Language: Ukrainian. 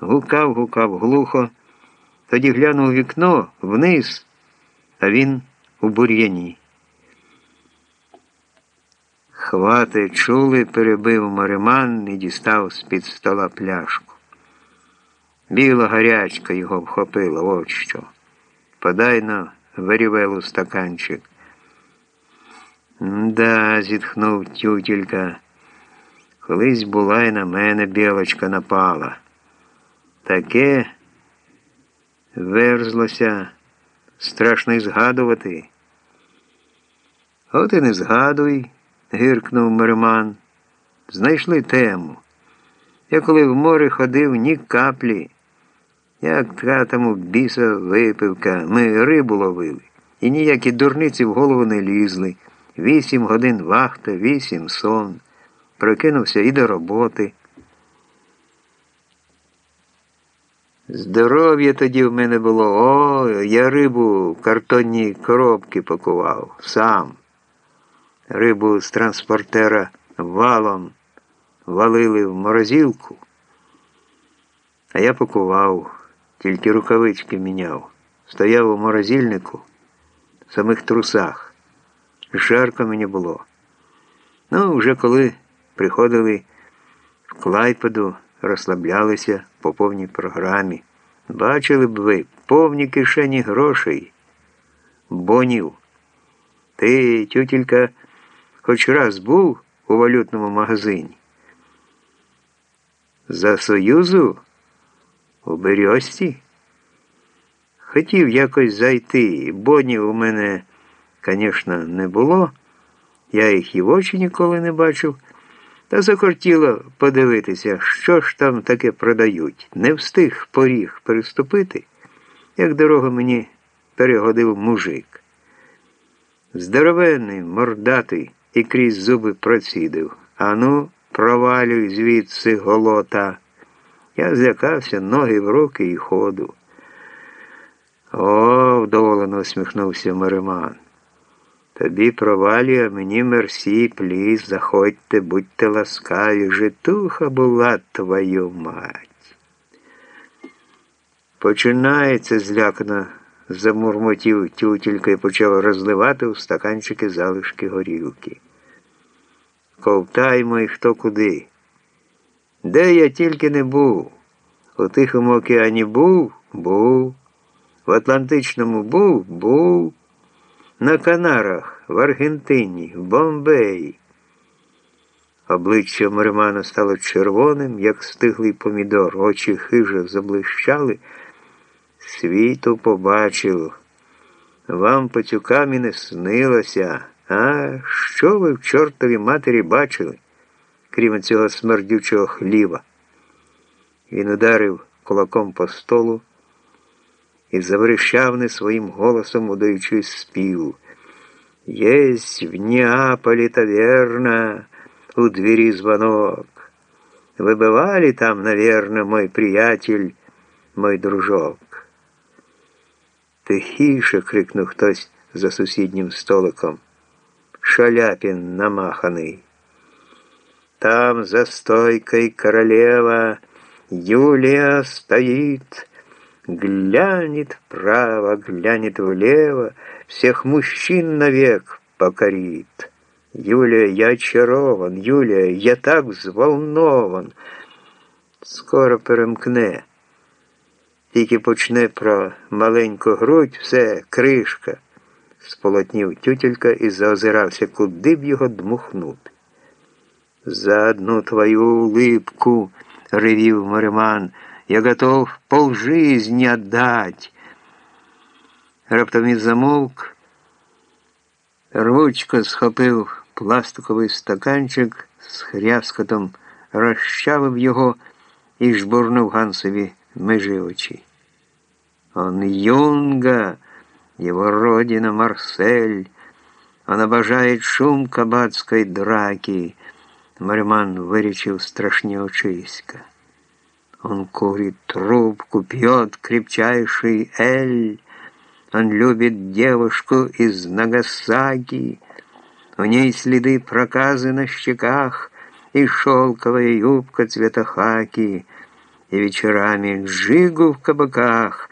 Гукав, гукав глухо, тоді глянув вікно вниз, а він у бур'яні. Хвати чули, перебив мариман і дістав з-під стола пляшку. Біла гарячка його вхопила, от що. Подай на вирівелу стаканчик. Да, зітхнув тютілька. Колись була й на мене білочка напала. Таке верзлося, страшно й згадувати. От і не згадуй, гиркнув Мерман. Знайшли тему. Я коли в море ходив, ні каплі. Як така тому біса випивка, ми рибу ловили, і ніякі дурниці в голову не лізли. Вісім годин вахта, вісім сон. Прокинувся і до роботи. Здоров'я тоді в мене було, о, я рибу в картонні коробки пакував сам. Рибу з транспортера валом валили в морозилку, а я пакував, тільки рукавички міняв. Стояв у морозильнику, в самих трусах. Жарко мені було. Ну, вже коли приходили в Клайпеду, розслаблялися по повній програмі. Бачили б ви повні кишені грошей, бонів. Ти, тютілька, хоч раз був у валютному магазині. За Союзу у Берьості? Хотів якось зайти, бонів у мене, звісно, не було. Я їх і в очі ніколи не бачив. Та захотіло подивитися, що ж там таке продають. Не встиг поріг переступити, як дорогу мені перегодив мужик. Здоровенний, мордатий і крізь зуби процідив. Ану, провалюй звідси голота. Я злякався ноги в руки і ходу. О, вдоволено усміхнувся Мариман. Тобі провалює, а мені мерсі, пліз, заходьте, будьте ласкаві, житуха була твою мать. Починається злякано, замурмотів тютілька і почав розливати у стаканчики залишки горілки. Ковтаймо і хто куди. Де я тільки не був? У Тихому океані був, був, в Атлантичному був, був на Канарах, в Аргентині, в Бомбеї. Обличчя Маримана стало червоним, як стиглий помідор, очі хижо заблищали. Світу побачив. Вам пацюкам не снилося. А що ви в чортовій матері бачили, крім цього смердючого хліба? Він ударив кулаком по столу і заверещав не своїм голосом, удаючи спів. Есть в Неаполе таверна, у двери звонок. Вы бывали там, наверное, мой приятель, мой дружок. Тихіше крикнув хтось за сусіднім столиком. Шаляпін намаханий. Там за стойкой королева Юлия стоит, Глянет вправо, глянет влево, Всех мужчин навек покорит. Юлия, я очарован, Юлия, я так взволнован. Скоро перемкне. Тільки почне про маленьку грудь, все, кришка, сполотнів тютелька і заозирався, куди б його дмухнути. За одну твою улыбку, ревів Мариман, я готов полжизни отдать. Раптом він замовк, рвучко схопив пластиковий стаканчик з хряскотом, розчавив його і жбурнув Гансові межи очі. Он Юнга, его родина Марсель, он обожает шум кабацкой драки. Мариман выречил страшнее очиська. Он курит трубку, пьет крепчайший эль. Он любит девушку из Нагасаки. У ней следы проказы на щеках и шелковая юбка цвета хаки. и вечерами джигу в кабаках,